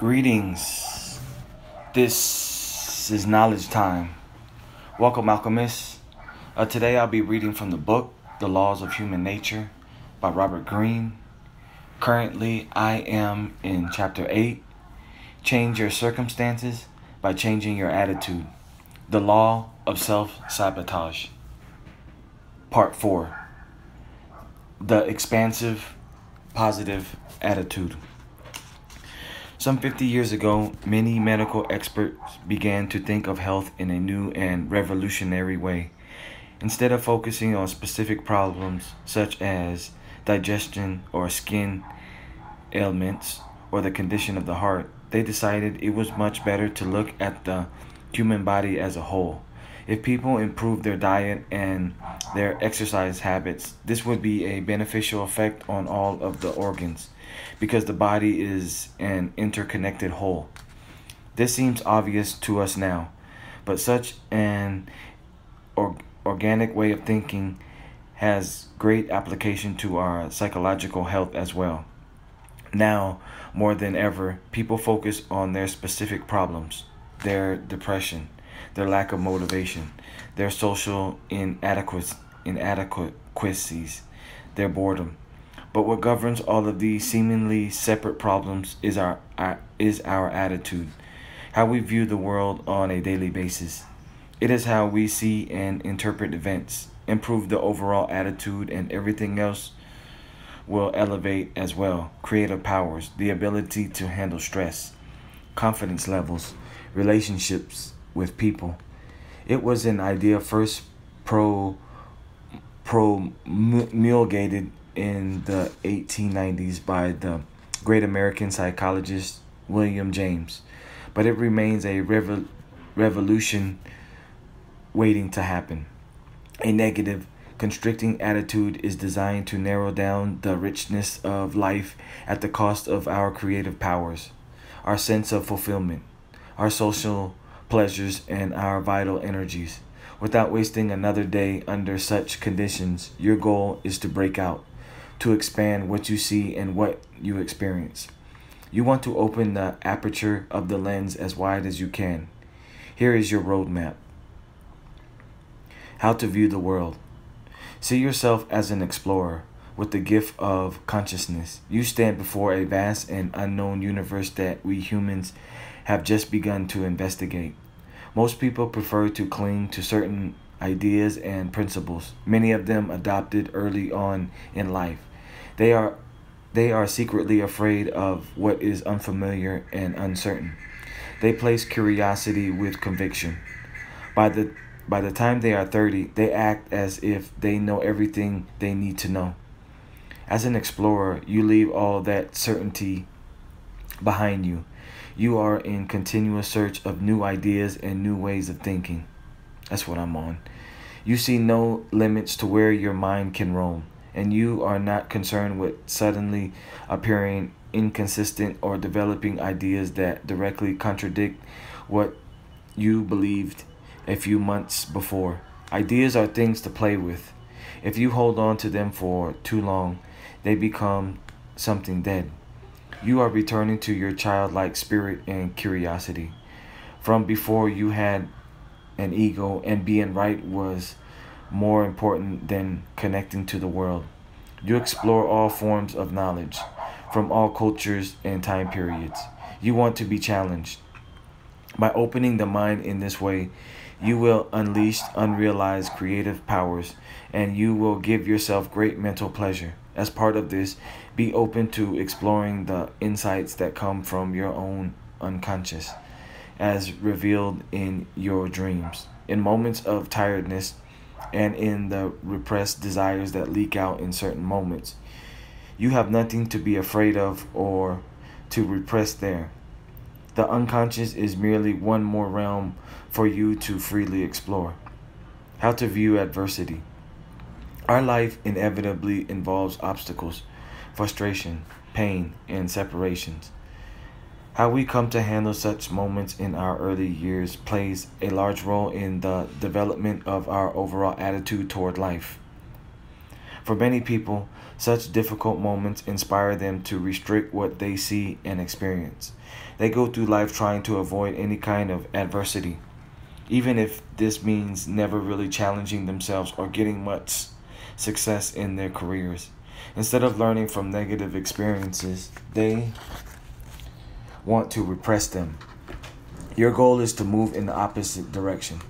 Greetings. This is knowledge time. Welcome, alchemists. Uh, today I'll be reading from the book The Laws of Human Nature by Robert Greene. Currently, I am in chapter 8 Change Your Circumstances by Changing Your Attitude. The Law of Self Sabotage. Part 4 The Expansive Positive Attitude. Some 50 years ago, many medical experts began to think of health in a new and revolutionary way. Instead of focusing on specific problems such as digestion or skin ailments or the condition of the heart, they decided it was much better to look at the human body as a whole. If people improved their diet and their exercise habits, this would be a beneficial effect on all of the organs because the body is an interconnected whole. This seems obvious to us now, but such an or, organic way of thinking has great application to our psychological health as well. Now, more than ever, people focus on their specific problems, their depression, their lack of motivation, their social inadequacies, their boredom, but what governs all of these seemingly separate problems is our, our, is our attitude, how we view the world on a daily basis. It is how we see and interpret events. Improve the overall attitude, and everything else will elevate as well. Creative powers, the ability to handle stress, confidence levels, relationships with people. It was an idea first pro promulgated in the 1890s by the great American psychologist William James, but it remains a revo- revolution waiting to happen. A negative, constricting attitude is designed to narrow down the richness of life at the cost of our creative powers, our sense of fulfillment, our social pleasures, and our vital energies. Without wasting another day under such conditions, your goal is to break out to expand what you see and what you experience. You want to open the aperture of the lens as wide as you can. Here is your roadmap. How to view the world. See yourself as an explorer with the gift of consciousness. You stand before a vast and unknown universe that we humans have just begun to investigate. Most people prefer to cling to certain ideas and principles, many of them adopted early on in life. They are they are secretly afraid of what is unfamiliar and uncertain. They place curiosity with conviction. By the by the time they are 30, they act as if they know everything they need to know. As an explorer, you leave all that certainty behind you. You are in continuous search of new ideas and new ways of thinking. That's what I'm on. You see no limits to where your mind can roam and you are not concerned with suddenly appearing inconsistent or developing ideas that directly contradict what you believed a few months before. Ideas are things to play with. If you hold on to them for too long, they become something dead. You are returning to your childlike spirit and curiosity. From before you had an ego, and being right was more important than connecting to the world. You explore all forms of knowledge from all cultures and time periods. You want to be challenged. By opening the mind in this way, you will unleash unrealized creative powers and you will give yourself great mental pleasure. As part of this, be open to exploring the insights that come from your own unconscious, as revealed in your dreams. In moments of tiredness, and in the repressed desires that leak out in certain moments. You have nothing to be afraid of or to repress there. The unconscious is merely one more realm for you to freely explore. How to view adversity. Our life inevitably involves obstacles, frustration, pain, and separations. How we come to handle such moments in our early years plays a large role in the development of our overall attitude toward life. For many people, such difficult moments inspire them to restrict what they see and experience. They go through life trying to avoid any kind of adversity, even if this means never really challenging themselves or getting much success in their careers. Instead of learning from negative experiences, they want to repress them. Your goal is to move in the opposite direction,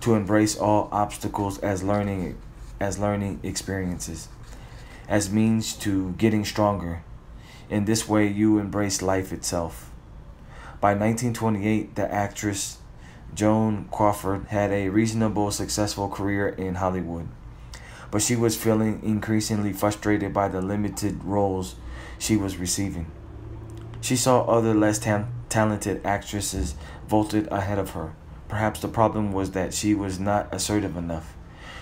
to embrace all obstacles as learning as learning experiences, as means to getting stronger. In this way, you embrace life itself. By 1928, the actress Joan Crawford had a reasonable successful career in Hollywood, but she was feeling increasingly frustrated by the limited roles she was receiving. She saw other less ta- talented actresses vaulted ahead of her. Perhaps the problem was that she was not assertive enough.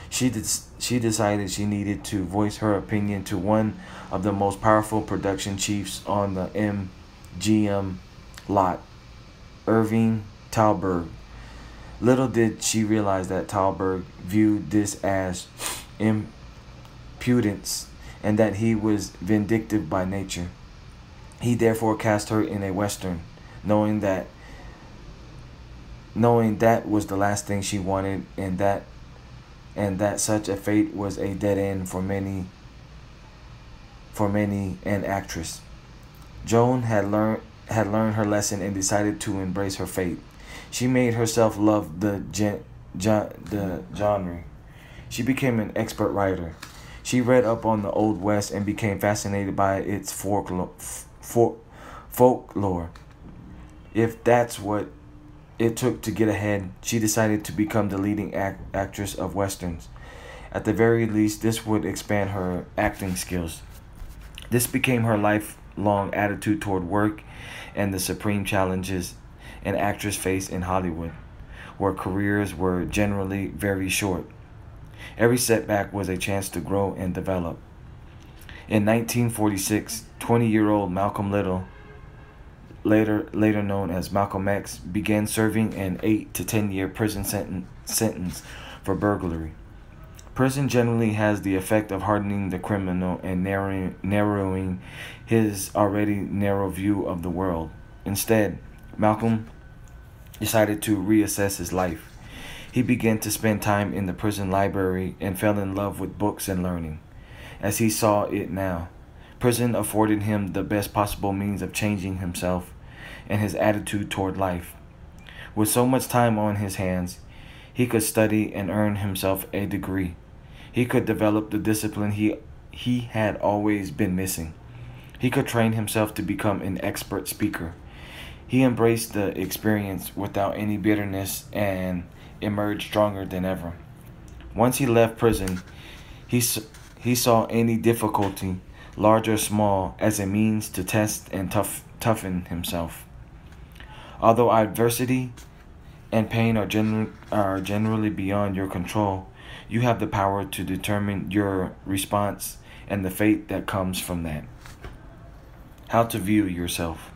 She, did, she decided she needed to voice her opinion to one of the most powerful production chiefs on the MGM lot, Irving Thalberg. Little did she realize that Thalberg viewed this as impudence and that he was vindictive by nature. He therefore cast her in a western, knowing that knowing that was the last thing she wanted and that and that such a fate was a dead end for many for many an actress. Joan had learned had learned her lesson and decided to embrace her fate. She made herself love the gen, gen, the genre. She became an expert writer. She read up on the Old West and became fascinated by its folklore. Folklore. If that's what it took to get ahead, she decided to become the leading act- actress of westerns. At the very least, this would expand her acting skills. This became her lifelong attitude toward work and the supreme challenges an actress faced in Hollywood, where careers were generally very short. Every setback was a chance to grow and develop. In 1946, 20 year old Malcolm Little later later known as Malcolm X, began serving an 8 to 10 year prison senten- sentence for burglary. Prison generally has the effect of hardening the criminal and narrowing, narrowing his already narrow view of the world. Instead, Malcolm decided to reassess his life. He began to spend time in the prison library and fell in love with books and learning. As he saw it now, prison afforded him the best possible means of changing himself and his attitude toward life. With so much time on his hands, he could study and earn himself a degree. He could develop the discipline he, he had always been missing. He could train himself to become an expert speaker. He embraced the experience without any bitterness and emerged stronger than ever. Once he left prison, he, he saw any difficulty, large or small, as a means to test and tough, toughen himself. Although adversity and pain are, genu- are generally beyond your control, you have the power to determine your response and the fate that comes from that. How to view yourself.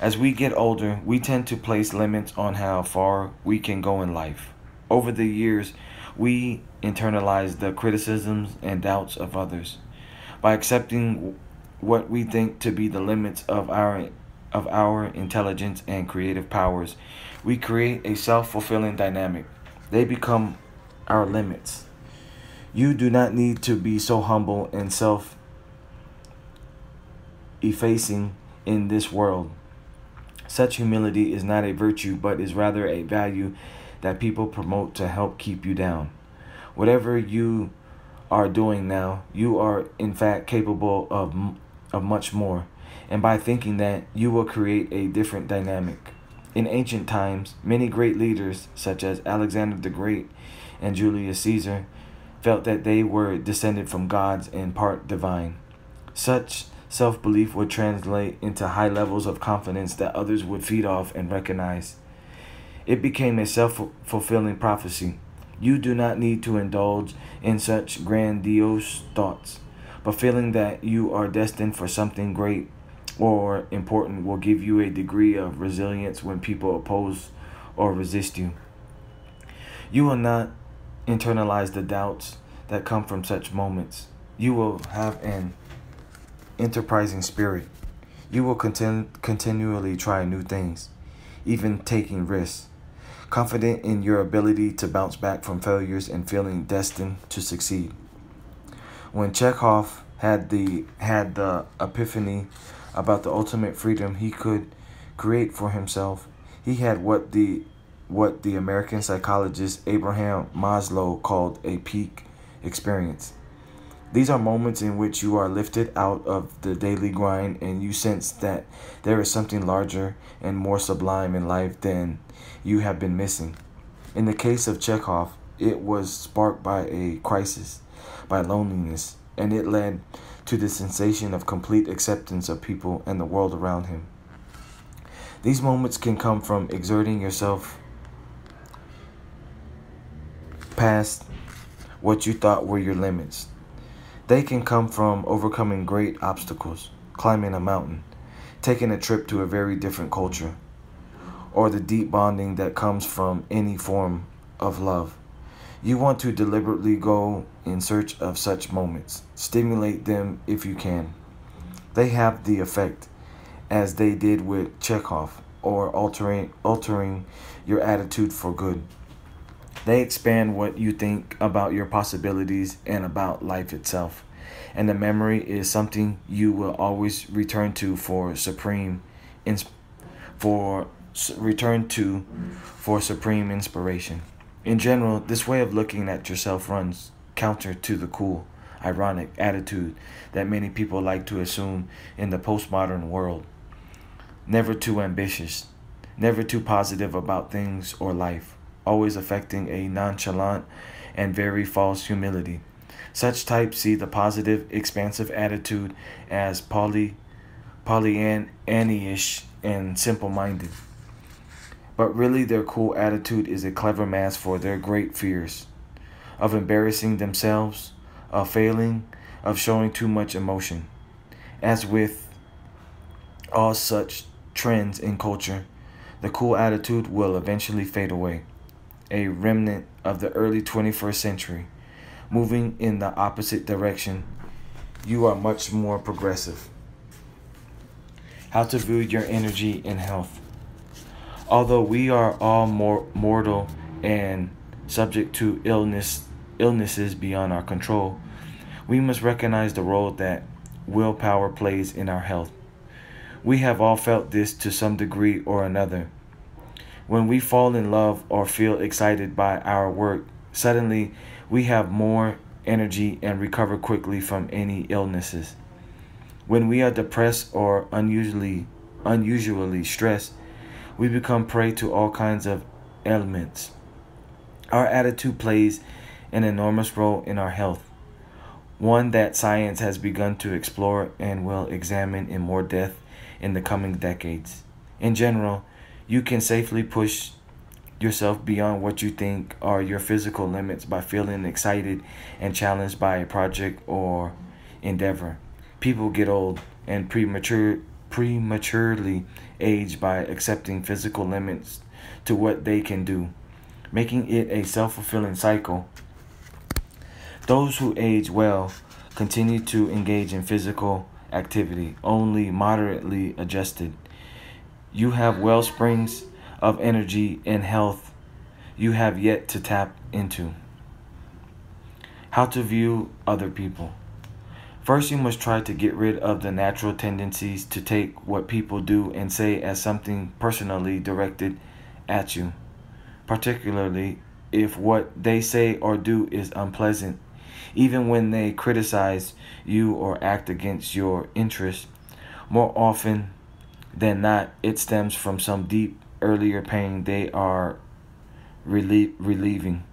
As we get older, we tend to place limits on how far we can go in life. Over the years, we internalize the criticisms and doubts of others. By accepting what we think to be the limits of our of our intelligence and creative powers, we create a self fulfilling dynamic. They become our limits. You do not need to be so humble and self effacing in this world. Such humility is not a virtue, but is rather a value that people promote to help keep you down. Whatever you are doing now, you are in fact capable of, of much more and by thinking that, you will create a different dynamic. In ancient times, many great leaders, such as Alexander the Great and Julius Caesar, felt that they were descended from gods and part divine. Such self belief would translate into high levels of confidence that others would feed off and recognize. It became a self fulfilling prophecy. You do not need to indulge in such grandiose thoughts, but feeling that you are destined for something great or important will give you a degree of resilience when people oppose or resist you. You will not internalize the doubts that come from such moments. You will have an enterprising spirit. You will continu- continually try new things, even taking risks, confident in your ability to bounce back from failures and feeling destined to succeed. When Chekhov had the had the epiphany about the ultimate freedom he could create for himself, he had what the what the American psychologist Abraham Maslow called a peak experience. These are moments in which you are lifted out of the daily grind and you sense that there is something larger and more sublime in life than you have been missing. In the case of Chekhov, it was sparked by a crisis, by loneliness, and it led to the sensation of complete acceptance of people and the world around him. These moments can come from exerting yourself past what you thought were your limits. They can come from overcoming great obstacles, climbing a mountain, taking a trip to a very different culture, or the deep bonding that comes from any form of love. You want to deliberately go in search of such moments. Stimulate them if you can. They have the effect, as they did with Chekhov, or altering altering your attitude for good. They expand what you think about your possibilities and about life itself. And the memory is something you will always return to for supreme for return to for supreme inspiration. In general, this way of looking at yourself runs counter to the cool, ironic attitude that many people like to assume in the postmodern world. Never too ambitious, never too positive about things or life always affecting a nonchalant and very false humility. Such types see the positive, expansive attitude as poly, Pollyanna-ish and simple-minded. But really, their cool attitude is a clever mask for their great fears of embarrassing themselves, of failing, of showing too much emotion. As with all such trends in culture, the cool attitude will eventually fade away a remnant of the early 21st century, moving in the opposite direction, you are much more progressive. How to view your energy and health. Although we are all more mortal and subject to illness illnesses beyond our control, we must recognize the role that willpower plays in our health. We have all felt this to some degree or another when we fall in love or feel excited by our work, suddenly we have more energy and recover quickly from any illnesses. When we are depressed or unusually unusually stressed, we become prey to all kinds of ailments. Our attitude plays an enormous role in our health, one that science has begun to explore and will examine in more depth in the coming decades. In general, you can safely push yourself beyond what you think are your physical limits by feeling excited and challenged by a project or endeavor. People get old and premature prematurely age by accepting physical limits to what they can do, making it a self-fulfilling cycle. Those who age well continue to engage in physical activity, only moderately adjusted you have well springs of energy and health you have yet to tap into. How to view other people. First, you must try to get rid of the natural tendencies to take what people do and say as something personally directed at you, particularly if what they say or do is unpleasant, even when they criticize you or act against your interests. More often than not, it stems from some deep earlier pain they are relie- relieving.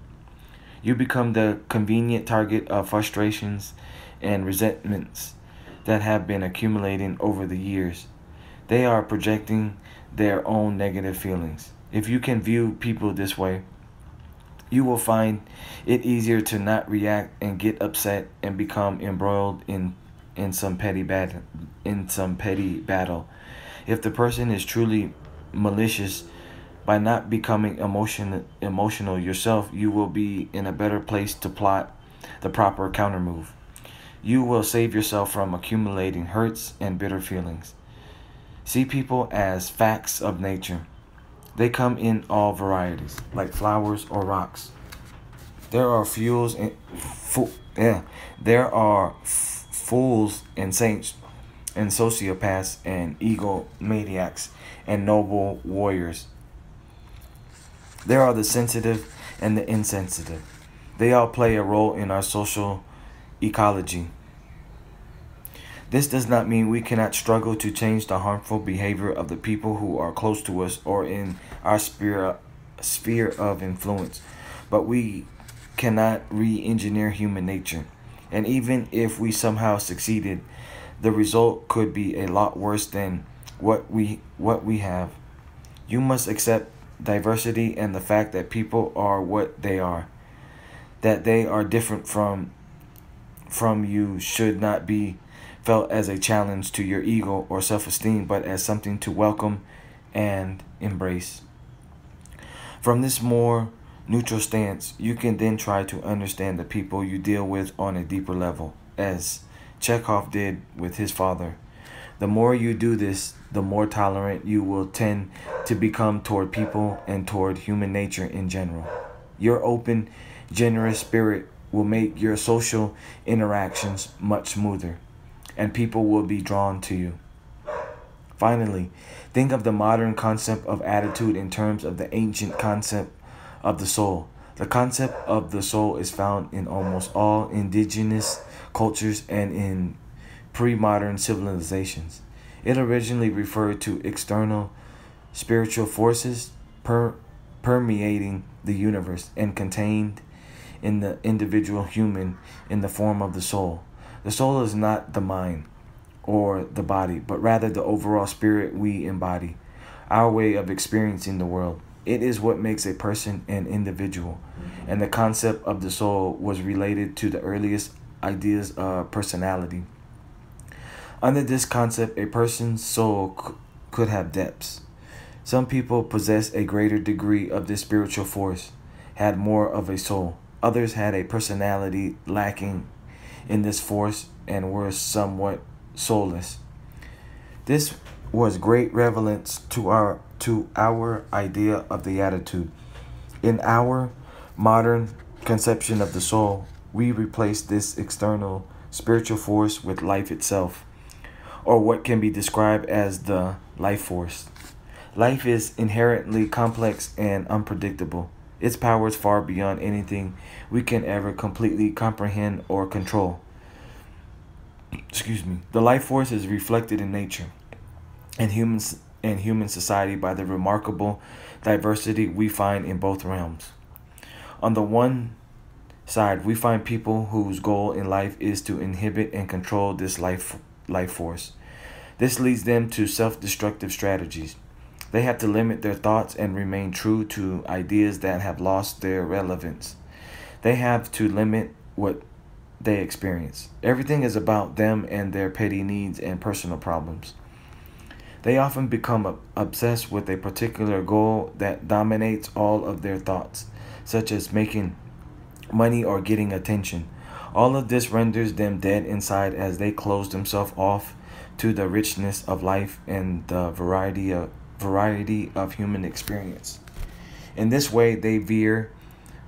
You become the convenient target of frustrations and resentments that have been accumulating over the years. They are projecting their own negative feelings. If you can view people this way, you will find it easier to not react and get upset and become embroiled in in some petty bad in some petty battle if the person is truly malicious, by not becoming emotion, emotional yourself, you will be in a better place to plot the proper counter move. you will save yourself from accumulating hurts and bitter feelings. See people as facts of nature. They come in all varieties, like flowers or rocks. There are fuels and fo- yeah, there are fools and saints and sociopaths and egomaniacs and noble warriors. There are the sensitive and the insensitive. They all play a role in our social ecology. This does not mean we cannot struggle to change the harmful behavior of the people who are close to us or in our sphere, sphere of influence, but we cannot re engineer human nature. And even if we somehow succeeded, the result could be a lot worse than what we what we have. You must accept diversity and the fact that people are what they are. That they are different from from you should not be felt as a challenge to your ego or self esteem, but as something to welcome and embrace. From this more neutral stance, you can then try to understand the people you deal with on a deeper level, as Chekhov did with his father. The more you do this, the more tolerant you will tend to become toward people and toward human nature in general. Your open, generous spirit will make your social interactions much smoother and people will be drawn to you. Finally, think of the modern concept of attitude in terms of the ancient concept of the soul. The concept of the soul is found in almost all indigenous cultures and in pre modern civilizations. It originally referred to external spiritual forces per- permeating the universe and contained in the individual human in the form of the soul. The soul is not the mind or the body, but rather the overall spirit we embody, our way of experiencing the world. It is what makes a person an individual, and the concept of the soul was related to the earliest ideas of personality. Under this concept, a person's soul could have depths. Some people possess a greater degree of this spiritual force, had more of a soul. Others had a personality lacking in this force and were somewhat soulless. This was great relevance to our to our idea of the attitude. In our modern conception of the soul, we replace this external spiritual force with life itself, or what can be described as the life force. Life is inherently complex and unpredictable. Its power is far beyond anything we can ever completely comprehend or control. Excuse me. The life force is reflected in nature and humans and human society by the remarkable diversity we find in both realms. On the one side, we find people whose goal in life is to inhibit and control this life life force. This leads them to self-destructive strategies. They have to limit their thoughts and remain true to ideas that have lost their relevance. They have to limit what they experience. Everything is about them and their petty needs and personal problems. They often become obsessed with a particular goal that dominates all of their thoughts, such as making money or getting attention. All of this renders them dead inside as they close themselves off to the richness of life and the variety of variety of human experience. In this way, they veer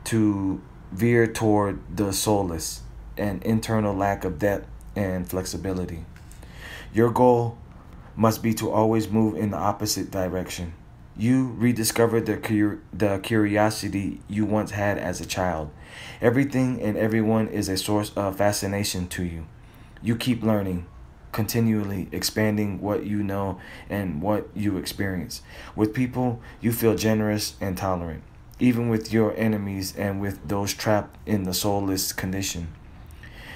to veer toward the soulless, an internal lack of depth and flexibility. Your goal must be to always move in the opposite direction. You rediscover the, cur- the curiosity you once had as a child. Everything and everyone is a source of fascination to you. You keep learning, continually expanding what you know and what you experience. With people, you feel generous and tolerant, even with your enemies and with those trapped in the soulless condition.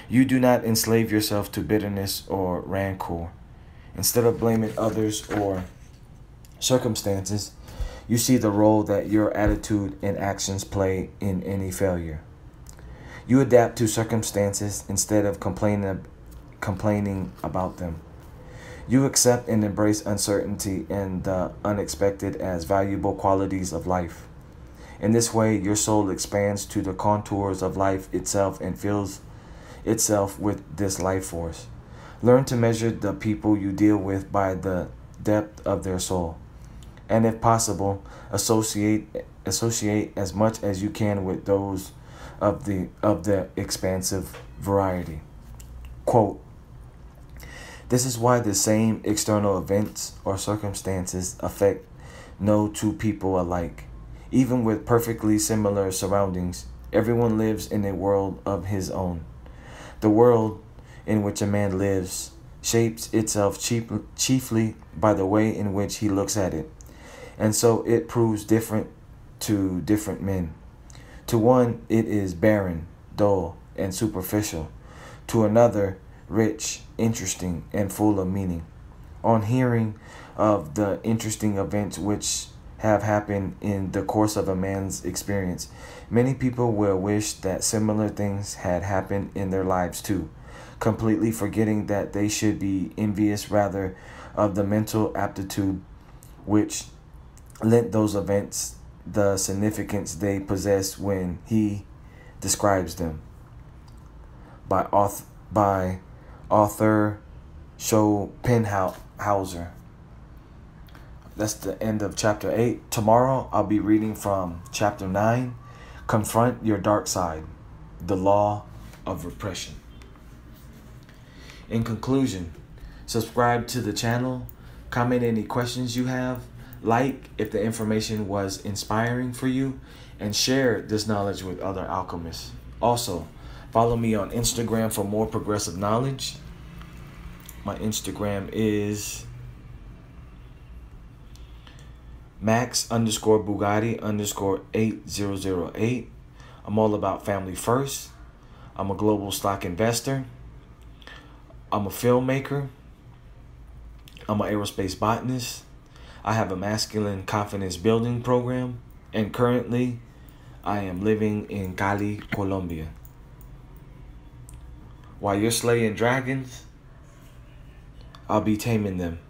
You do not enslave yourself to bitterness or rancor. Instead of blaming others or circumstances, you see the role that your attitude and actions play in any failure. You adapt to circumstances instead of complaining complaining about them. You accept and embrace uncertainty and the unexpected as valuable qualities of life. In this way, your soul expands to the contours of life itself and fills itself with this life force. Learn to measure the people you deal with by the depth of their soul. And if possible, associate associate as much as you can with those of the of the expansive variety. Quote This is why the same external events or circumstances affect no two people alike. Even with perfectly similar surroundings, everyone lives in a world of his own. The world in which a man lives shapes itself chief, chiefly by the way in which he looks at it, and so it proves different to different men. To one, it is barren, dull, and superficial. To another, rich, interesting, and full of meaning. On hearing of the interesting events which have happened in the course of a man's experience, many people will wish that similar things had happened in their lives too completely forgetting that they should be envious rather of the mental aptitude which lent those events the significance they possess when he describes them. By author, by author Schopenhauer. That's the end of chapter 8. Tomorrow I'll be reading from chapter 9 Confront Your Dark Side, the Law of Repression. In conclusion, subscribe to the channel, comment any questions you have, like if the information was inspiring for you, and share this knowledge with other alchemists. Also, follow me on Instagram for more progressive knowledge. My Instagram is max underscore Bugatti underscore 8008. I'm all about family first. I'm a global stock investor. I'm a filmmaker. I'm an aerospace botanist. I have a masculine confidence building program. And currently, I am living in Cali, Colombia. While you're slaying dragons, I'll be taming them.